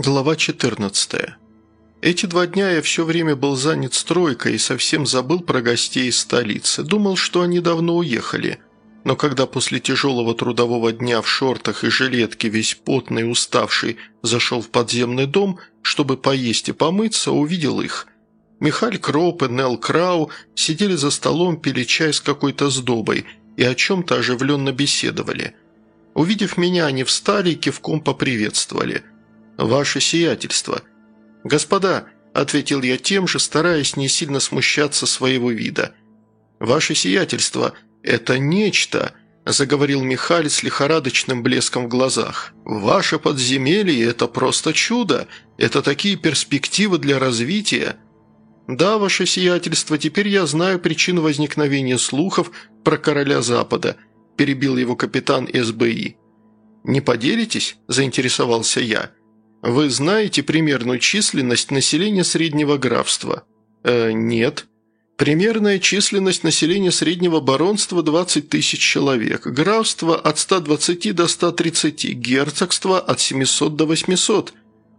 Глава 14. Эти два дня я все время был занят стройкой и совсем забыл про гостей из столицы. Думал, что они давно уехали. Но когда после тяжелого трудового дня в шортах и жилетке, весь потный и уставший, зашел в подземный дом, чтобы поесть и помыться, увидел их. Михаль Кроп и Нелл Крау сидели за столом, пили чай с какой-то сдобой и о чем-то оживленно беседовали. Увидев меня, они встали и кивком поприветствовали – «Ваше сиятельство». «Господа», – ответил я тем же, стараясь не сильно смущаться своего вида. «Ваше сиятельство – это нечто», – заговорил Михаль с лихорадочным блеском в глазах. «Ваше подземелье – это просто чудо. Это такие перспективы для развития». «Да, ваше сиятельство, теперь я знаю причину возникновения слухов про короля Запада», – перебил его капитан СБИ. «Не поделитесь?» – заинтересовался я. Вы знаете примерную численность населения среднего графства? Э, нет. Примерная численность населения среднего баронства – 20 тысяч человек, графство – от 120 до 130, герцогство – от 700 до 800.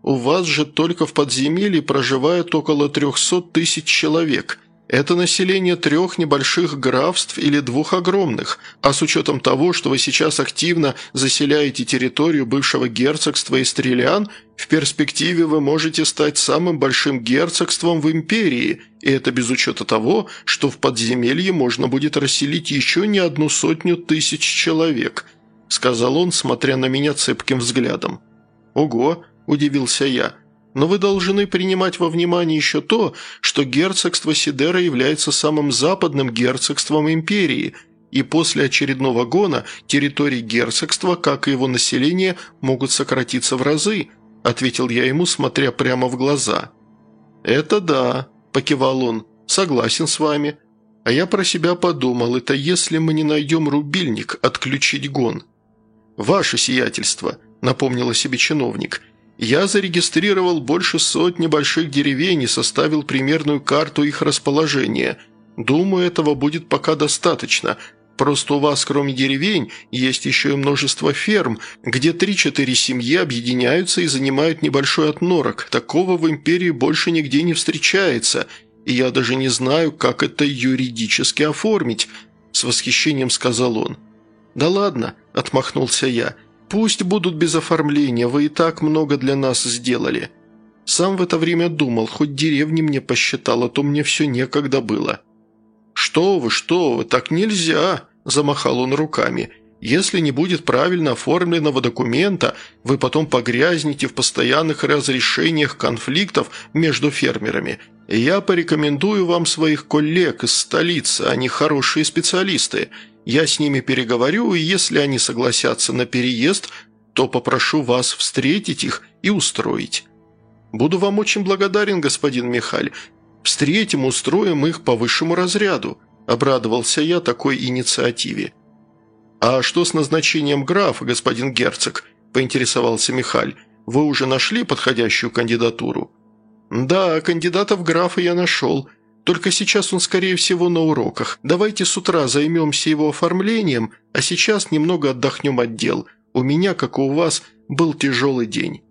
У вас же только в подземелье проживает около 300 тысяч человек – это население трех небольших графств или двух огромных, а с учетом того, что вы сейчас активно заселяете территорию бывшего герцогства Истрелиан, в перспективе вы можете стать самым большим герцогством в империи, и это без учета того, что в подземелье можно будет расселить еще не одну сотню тысяч человек», сказал он, смотря на меня цепким взглядом. «Ого!» – удивился я – но вы должны принимать во внимание еще то, что герцогство Сидера является самым западным герцогством империи, и после очередного гона территории герцогства, как и его население, могут сократиться в разы», – ответил я ему, смотря прямо в глаза. «Это да», – покивал он, – «согласен с вами». А я про себя подумал, это если мы не найдем рубильник, отключить гон. «Ваше сиятельство», – напомнил о себе чиновник – я зарегистрировал больше сотни больших деревень и составил примерную карту их расположения. Думаю, этого будет пока достаточно. Просто у вас, кроме деревень, есть еще и множество ферм, где 3-4 семьи объединяются и занимают небольшой отнорок. Такого в империи больше нигде не встречается, и я даже не знаю, как это юридически оформить», – с восхищением сказал он. «Да ладно», – отмахнулся я – «Пусть будут без оформления, вы и так много для нас сделали». Сам в это время думал, хоть деревни мне посчитал, а то мне все некогда было. «Что вы, что вы, так нельзя!» – замахал он руками. «Если не будет правильно оформленного документа, вы потом погрязнете в постоянных разрешениях конфликтов между фермерами. Я порекомендую вам своих коллег из столицы, они хорошие специалисты. Я с ними переговорю, и если они согласятся на переезд, то попрошу вас встретить их и устроить. Буду вам очень благодарен, господин Михаль. Встретим, устроим их по высшему разряду», – обрадовался я такой инициативе. «А что с назначением графа, господин герцог?» – поинтересовался Михаль. «Вы уже нашли подходящую кандидатуру?» «Да, кандидата в графа я нашел», только сейчас он, скорее всего, на уроках. Давайте с утра займемся его оформлением, а сейчас немного отдохнем от дел. У меня, как и у вас, был тяжелый день».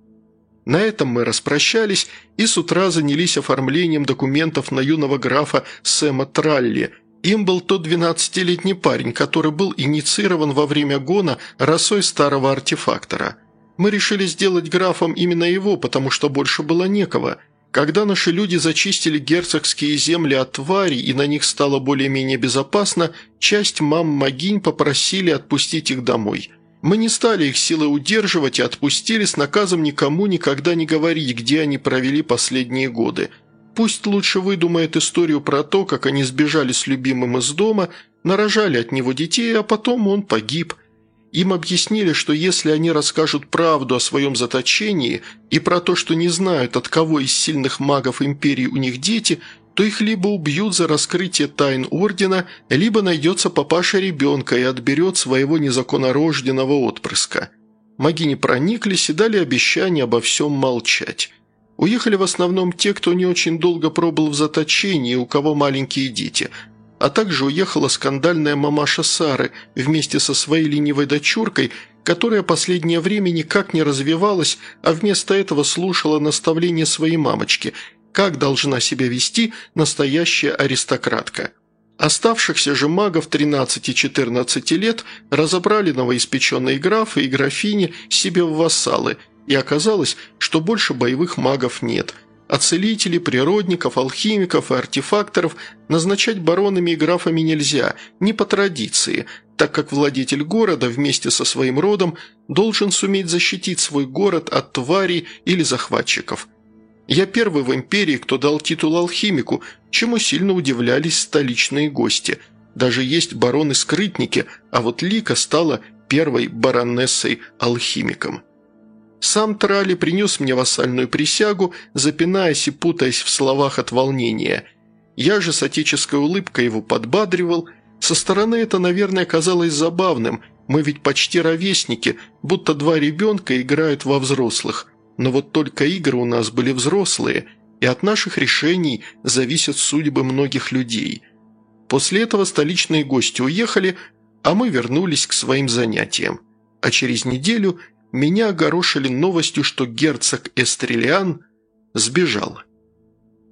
На этом мы распрощались и с утра занялись оформлением документов на юного графа Сэма Тралли. Им был тот 12-летний парень, который был инициирован во время гона росой старого артефактора. Мы решили сделать графом именно его, потому что больше было некого – когда наши люди зачистили герцогские земли от тварей и на них стало более-менее безопасно, часть мам-могинь попросили отпустить их домой. Мы не стали их силой удерживать и отпустили с наказом никому никогда не говорить, где они провели последние годы. Пусть лучше выдумает историю про то, как они сбежали с любимым из дома, нарожали от него детей, а потом он погиб – им объяснили, что если они расскажут правду о своем заточении и про то, что не знают, от кого из сильных магов Империи у них дети, то их либо убьют за раскрытие тайн Ордена, либо найдется папаша ребенка и отберет своего незаконнорожденного отпрыска. Маги не прониклись и дали обещание обо всем молчать. Уехали в основном те, кто не очень долго пробыл в заточении, у кого маленькие дети – а также уехала скандальная мамаша Сары вместе со своей ленивой дочуркой, которая последнее время никак не развивалась, а вместо этого слушала наставления своей мамочки, как должна себя вести настоящая аристократка. Оставшихся же магов 13-14 лет разобрали новоиспеченные графы и графини себе в вассалы, и оказалось, что больше боевых магов нет – а целителей, природников, алхимиков и артефакторов назначать баронами и графами нельзя, не по традиции, так как владетель города вместе со своим родом должен суметь защитить свой город от тварей или захватчиков. Я первый в империи, кто дал титул алхимику, чему сильно удивлялись столичные гости. Даже есть бароны-скрытники, а вот Лика стала первой баронессой-алхимиком. Сам Трали принес мне вассальную присягу, запинаясь и путаясь в словах от волнения. Я же с отеческой улыбкой его подбадривал. Со стороны это, наверное, казалось забавным. Мы ведь почти ровесники, будто два ребенка играют во взрослых. Но вот только игры у нас были взрослые, и от наших решений зависят судьбы многих людей. После этого столичные гости уехали, а мы вернулись к своим занятиям. А через неделю меня огорошили новостью, что герцог Эстрелиан сбежал.